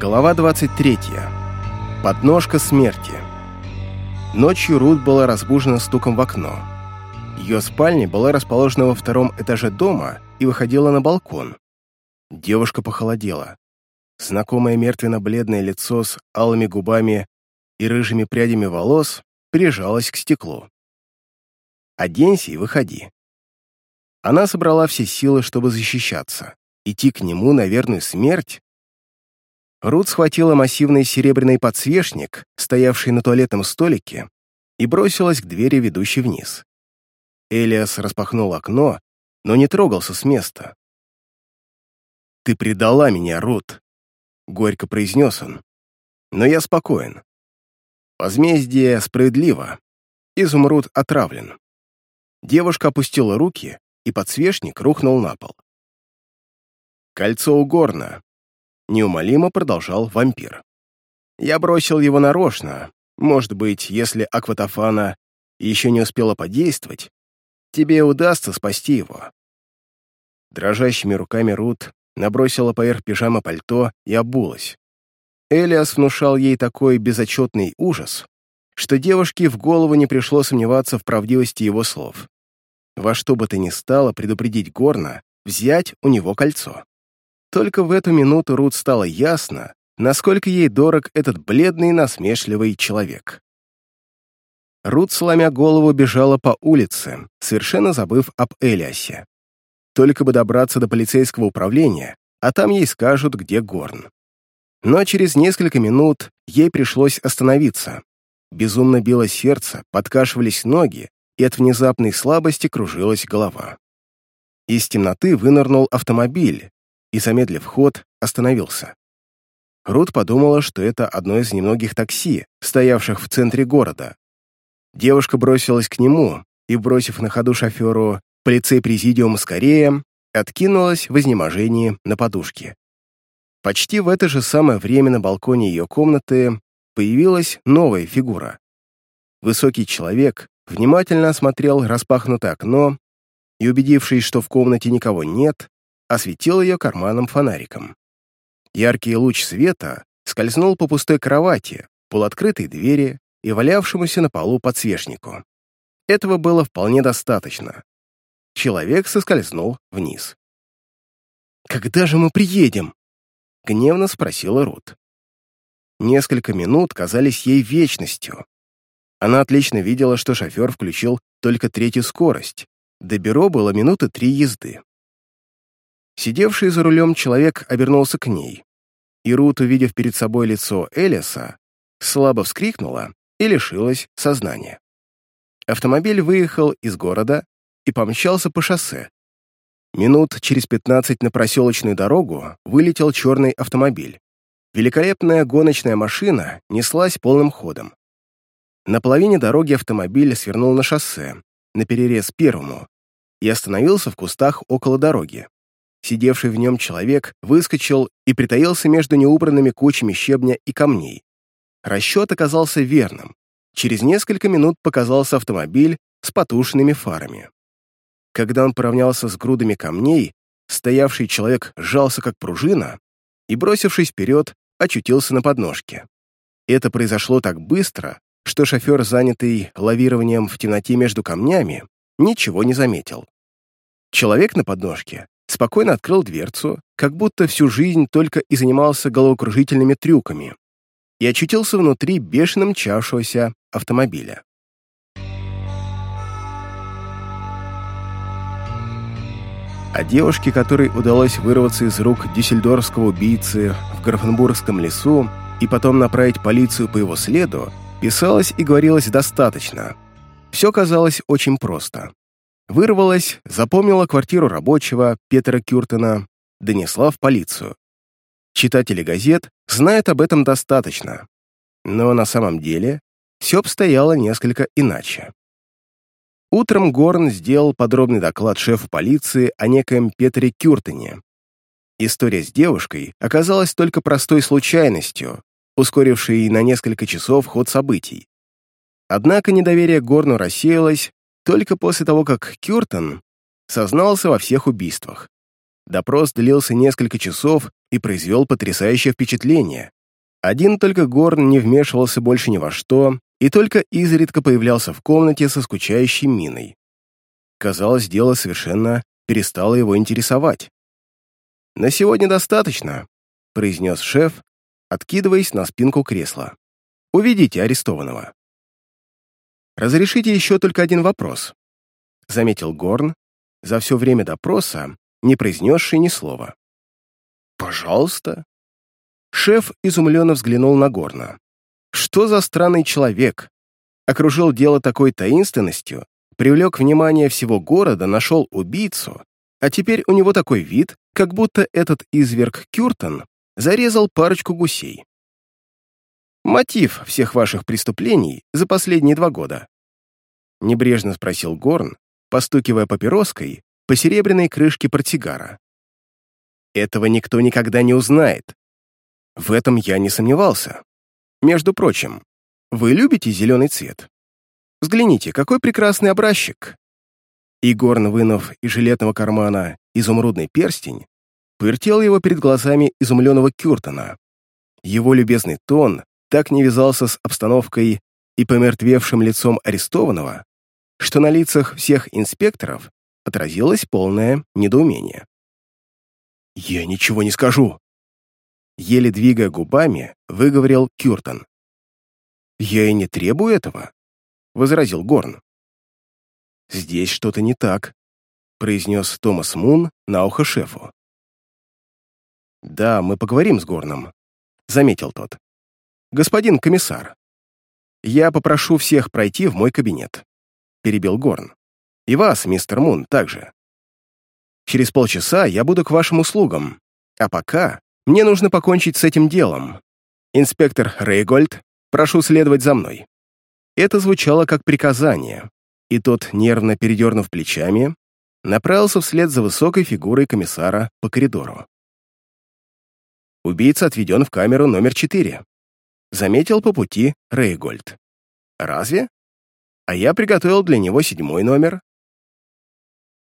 Глава 23. Подножка смерти. Ночью Рут была разбужена стуком в окно. Ее спальня была расположена во втором этаже дома и выходила на балкон. Девушка похолодела. Знакомое мертвенно-бледное лицо с алыми губами и рыжими прядями волос прижалось к стеклу. «Оденься и выходи». Она собрала все силы, чтобы защищаться. Идти к нему на верную смерть Рут схватила массивный серебряный подсвечник, стоявший на туалетном столике, и бросилась к двери, ведущей вниз. Элиас распахнул окно, но не трогался с места. «Ты предала меня, Рут», — горько произнес он. «Но я спокоен. Возмездие справедливо. Изумруд отравлен». Девушка опустила руки, и подсвечник рухнул на пол. «Кольцо у горна», неумолимо продолжал вампир. Я бросил его нарочно. Может быть, если акватофана еще не успела подействовать, тебе удастся спасти его. Дрожащими руками Рут набросила поверх пижама пальто и обулась. Элиас внушал ей такой безотчетный ужас, что девушке в голову не пришло сомневаться в правдивости его слов. Во что бы то ни стало предупредить Горна взять у него кольцо. Только в эту минуту Рут стало ясно, насколько ей дорог этот бледный насмешливый человек. Рут, сломя голову, бежала по улице, совершенно забыв об Элиасе. Только бы добраться до полицейского управления, а там ей скажут, где Горн. Но через несколько минут ей пришлось остановиться. Безумно било сердце, подкашивались ноги, и от внезапной слабости кружилась голова. Из темноты вынырнул автомобиль, и, замедлив ход, остановился. Рут подумала, что это одно из немногих такси, стоявших в центре города. Девушка бросилась к нему и, бросив на ходу шоферу «Полицей президиум скорее», откинулась в изнеможении на подушке. Почти в это же самое время на балконе ее комнаты появилась новая фигура. Высокий человек внимательно осмотрел распахнутое окно и, убедившись, что в комнате никого нет, осветил ее карманным фонариком. Яркий луч света скользнул по пустой кровати, полуоткрытой двери и валявшемуся на полу подсвечнику. Этого было вполне достаточно. Человек соскользнул вниз. «Когда же мы приедем?» — гневно спросила Рут. Несколько минут казались ей вечностью. Она отлично видела, что шофер включил только третью скорость. До бюро было минуты три езды. Сидевший за рулем человек обернулся к ней, и Рут, увидев перед собой лицо Элиса, слабо вскрикнула и лишилась сознания. Автомобиль выехал из города и помчался по шоссе. Минут через пятнадцать на проселочную дорогу вылетел черный автомобиль. Великолепная гоночная машина неслась полным ходом. На половине дороги автомобиль свернул на шоссе, на перерез первому, и остановился в кустах около дороги. Сидевший в нем человек выскочил и притаился между неубранными кучами щебня и камней. Расчет оказался верным. Через несколько минут показался автомобиль с потушенными фарами. Когда он поравнялся с грудами камней, стоявший человек сжался как пружина и, бросившись вперед, очутился на подножке. Это произошло так быстро, что шофер, занятый лавированием в темноте между камнями, ничего не заметил. Человек на подножке спокойно открыл дверцу, как будто всю жизнь только и занимался головокружительными трюками, и очутился внутри бешено мчавшегося автомобиля. О девушке, которой удалось вырваться из рук дюссельдорфского убийцы в Графенбургском лесу и потом направить полицию по его следу, писалось и говорилось достаточно. Все казалось очень просто. Вырвалась, запомнила квартиру рабочего Петра Кюртена, донесла в полицию. Читатели газет знают об этом достаточно. Но на самом деле все обстояло несколько иначе. Утром Горн сделал подробный доклад шефу полиции о некоем Петре Кюртене. История с девушкой оказалась только простой случайностью, ускорившей на несколько часов ход событий. Однако недоверие Горну рассеялось только после того, как Кюртон сознался во всех убийствах. Допрос длился несколько часов и произвел потрясающее впечатление. Один только Горн не вмешивался больше ни во что и только изредка появлялся в комнате со скучающей миной. Казалось, дело совершенно перестало его интересовать. «На сегодня достаточно», — произнес шеф, откидываясь на спинку кресла. «Уведите арестованного». «Разрешите еще только один вопрос», — заметил Горн, за все время допроса не произнесший ни слова. «Пожалуйста». Шеф изумленно взглянул на Горна. «Что за странный человек? Окружил дело такой таинственностью, привлек внимание всего города, нашел убийцу, а теперь у него такой вид, как будто этот изверг Кюртон зарезал парочку гусей. Мотив всех ваших преступлений за последние два года? Небрежно спросил Горн, постукивая папироской по серебряной крышке портсигара. Этого никто никогда не узнает. В этом я не сомневался. Между прочим, вы любите зеленый цвет? Взгляните, какой прекрасный образчик. Игорн, вынув из жилетного кармана изумрудный перстень, повертел его перед глазами изумленного Кюртона. Его любезный тон так не вязался с обстановкой и помертвевшим лицом арестованного, что на лицах всех инспекторов отразилось полное недоумение. «Я ничего не скажу!» Еле двигая губами, выговорил Кюртон. «Я и не требую этого», — возразил Горн. «Здесь что-то не так», — произнес Томас Мун на ухо шефу. «Да, мы поговорим с Горном», — заметил тот. «Господин комиссар, я попрошу всех пройти в мой кабинет», — перебил Горн. «И вас, мистер Мун, также. Через полчаса я буду к вашим услугам, а пока мне нужно покончить с этим делом. Инспектор Рейгольд, прошу следовать за мной». Это звучало как приказание, и тот, нервно передернув плечами, направился вслед за высокой фигурой комиссара по коридору. Убийца отведен в камеру номер 4. Заметил по пути Рейгольд. Разве? А я приготовил для него седьмой номер.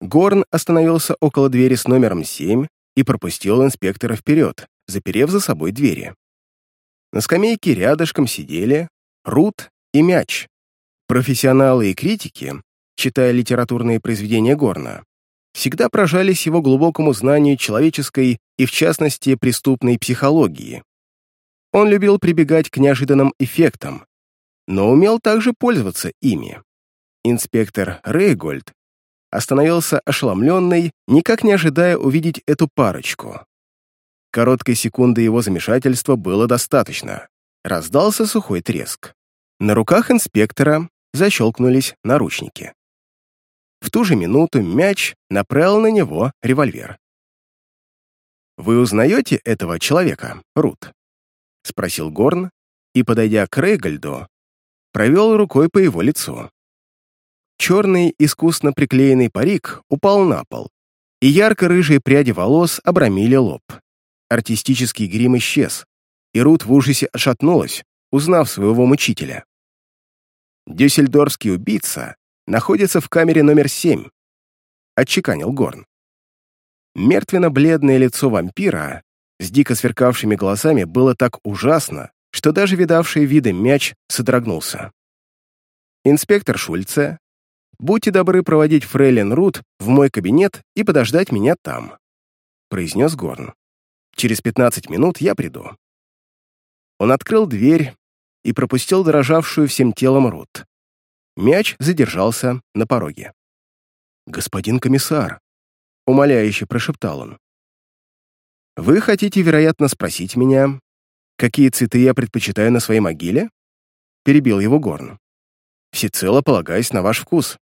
Горн остановился около двери с номером 7 и пропустил инспектора вперед, заперев за собой двери. На скамейке рядышком сидели Рут и Мяч. Профессионалы и критики, читая литературные произведения Горна, всегда поражались его глубокому знанию человеческой и, в частности, преступной психологии. Он любил прибегать к неожиданным эффектам, но умел также пользоваться ими. Инспектор Рейгольд остановился ошеломленный, никак не ожидая увидеть эту парочку. Короткой секунды его замешательства было достаточно. Раздался сухой треск. На руках инспектора защелкнулись наручники. В ту же минуту мяч направил на него револьвер. «Вы узнаете этого человека, Рут?» — спросил Горн и, подойдя к Рейгальду, провел рукой по его лицу. Черный, искусно приклеенный парик упал на пол, и ярко-рыжие пряди волос обрамили лоб. Артистический грим исчез, и Рут в ужасе отшатнулась, узнав своего мучителя. Дюссельдорфский убийца находится в камере номер семь», — отчеканил Горн. Мертвенно-бледное лицо вампира с дико сверкавшими глазами было так ужасно, что даже видавший виды мяч содрогнулся. «Инспектор Шульце, будьте добры проводить фрейлин Рут в мой кабинет и подождать меня там», — произнес Горн. «Через пятнадцать минут я приду». Он открыл дверь и пропустил дрожавшую всем телом Рут. Мяч задержался на пороге. «Господин комиссар», — умоляюще прошептал он, «вы хотите, вероятно, спросить меня, какие цветы я предпочитаю на своей могиле?» Перебил его Горн. «Всецело полагаясь на ваш вкус».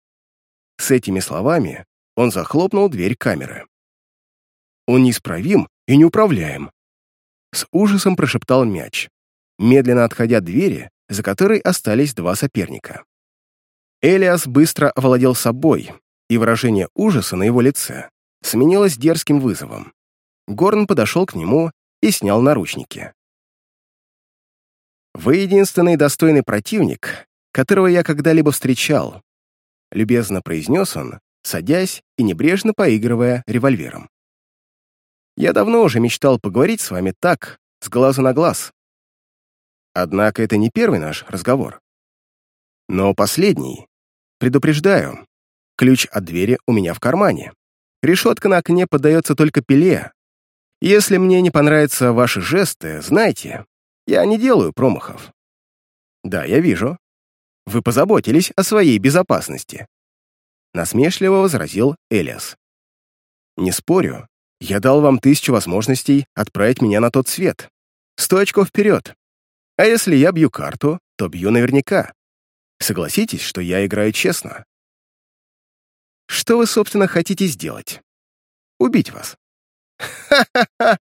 С этими словами он захлопнул дверь камеры. «Он неисправим и неуправляем», — с ужасом прошептал мяч, медленно отходя от двери, за которой остались два соперника. Элиас быстро овладел собой, и выражение ужаса на его лице сменилось дерзким вызовом. Горн подошел к нему и снял наручники. «Вы единственный достойный противник, которого я когда-либо встречал», любезно произнес он, садясь и небрежно поигрывая револьвером. Я давно уже мечтал поговорить с вами так, с глазу на глаз. Однако это не первый наш разговор. Но последний. Предупреждаю, ключ от двери у меня в кармане. Решетка на окне поддается только пиле. Если мне не понравятся ваши жесты, знайте, я не делаю промахов. Да, я вижу. Вы позаботились о своей безопасности. Насмешливо возразил Элиас. Не спорю, я дал вам тысячу возможностей отправить меня на тот свет. Сто очков вперед. А если я бью карту, то бью наверняка. Согласитесь, что я играю честно. Что вы, собственно, хотите сделать? Убить вас. Ха-ха-ха!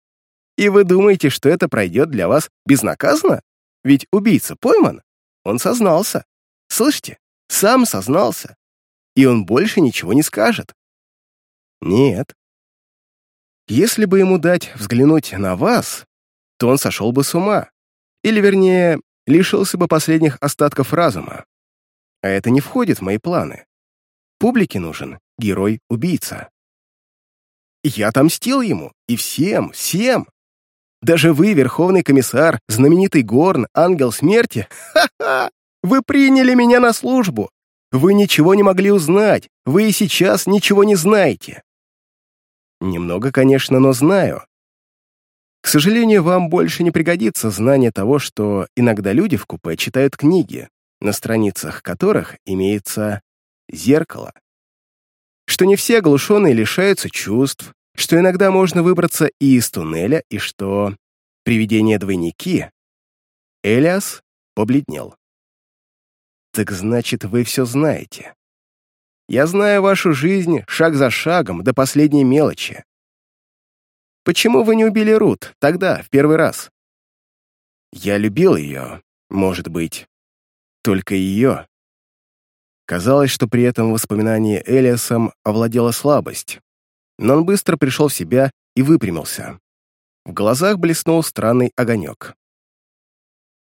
И вы думаете, что это пройдет для вас безнаказанно? Ведь убийца пойман. Он сознался. Слышите? Сам сознался. И он больше ничего не скажет. Нет. Если бы ему дать взглянуть на вас, то он сошел бы с ума. Или, вернее, лишился бы последних остатков разума. А это не входит в мои планы. Публике нужен герой-убийца. Я отомстил ему, и всем, всем. Даже вы, верховный комиссар, знаменитый Горн, ангел смерти, ха-ха, вы приняли меня на службу. Вы ничего не могли узнать, вы и сейчас ничего не знаете. Немного, конечно, но знаю. К сожалению, вам больше не пригодится знание того, что иногда люди в купе читают книги, на страницах которых имеется зеркало. Что не все оглушенные лишаются чувств, что иногда можно выбраться и из туннеля, и что привидения-двойники. Элиас побледнел. «Так значит, вы все знаете. Я знаю вашу жизнь шаг за шагом до последней мелочи. Почему вы не убили Рут тогда, в первый раз?» «Я любил ее, может быть. Только ее». Казалось, что при этом воспоминании Элиасом овладела слабость, но он быстро пришел в себя и выпрямился. В глазах блеснул странный огонек.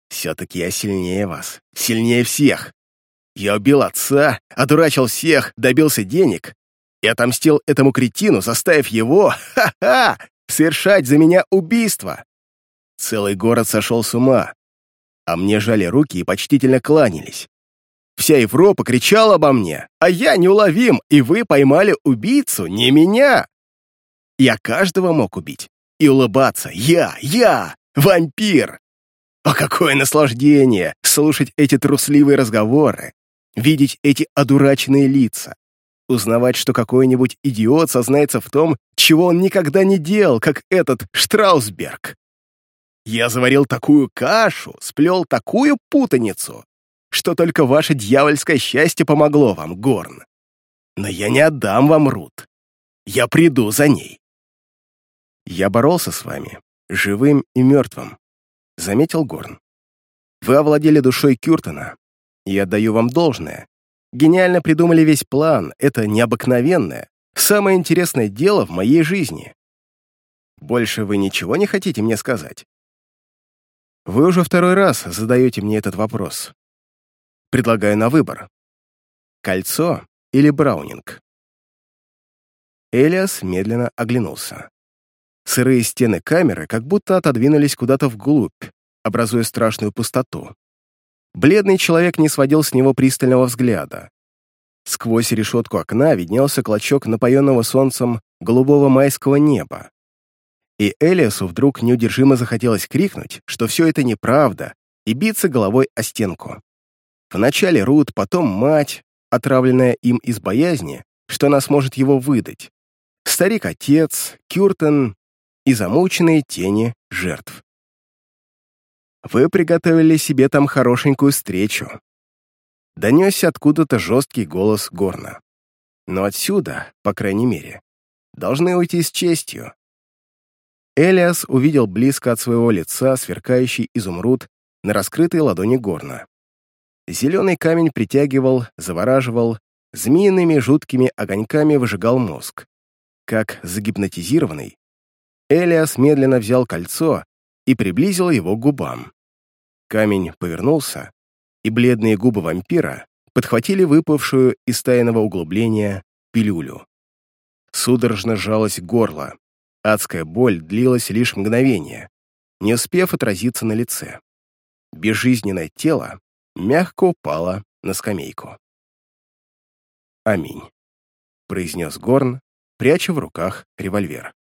«Все-таки я сильнее вас, сильнее всех. Я убил отца, одурачил всех, добился денег и отомстил этому кретину, заставив его, ха-ха, совершать за меня убийство. Целый город сошел с ума, а мне жали руки и почтительно кланялись. Вся Европа кричала обо мне, а я неуловим, и вы поймали убийцу, не меня. Я каждого мог убить. И улыбаться. Я, я, вампир. А какое наслаждение слушать эти трусливые разговоры, видеть эти одураченные лица, узнавать, что какой-нибудь идиот сознается в том, чего он никогда не делал, как этот Штраусберг. Я заварил такую кашу, сплел такую путаницу, что только ваше дьявольское счастье помогло вам, Горн. Но я не отдам вам Рут. Я приду за ней. Я боролся с вами, живым и мертвым, — заметил Горн. Вы овладели душой Кюртона, и отдаю вам должное. Гениально придумали весь план, это необыкновенное, самое интересное дело в моей жизни. Больше вы ничего не хотите мне сказать? Вы уже второй раз задаете мне этот вопрос. Предлагаю на выбор. Кольцо или Браунинг? Элиас медленно оглянулся. Сырые стены камеры как будто отодвинулись куда-то вглубь, образуя страшную пустоту. Бледный человек не сводил с него пристального взгляда. Сквозь решетку окна виднелся клочок напоенного солнцем голубого майского неба. И Элиасу вдруг неудержимо захотелось крикнуть, что все это неправда, и биться головой о стенку. Вначале Рут, потом мать, отравленная им из боязни, что она сможет его выдать. Старик-отец, Кюртен и замученные тени жертв. Вы приготовили себе там хорошенькую встречу. Донесся откуда-то жесткий голос Горна. Но отсюда, по крайней мере, должны уйти с честью. Элиас увидел близко от своего лица сверкающий изумруд на раскрытой ладони Горна. Зеленый камень притягивал, завораживал, змеиными жуткими огоньками выжигал мозг. Как загипнотизированный, Элиас медленно взял кольцо и приблизил его к губам. Камень повернулся, и бледные губы вампира подхватили выпавшую из тайного углубления пилюлю. Судорожно сжалось горло. Адская боль длилась лишь мгновение, не успев отразиться на лице. Безжизненное тело мягко упало на скамейку. «Аминь», — произнес Горн, пряча в руках револьвер.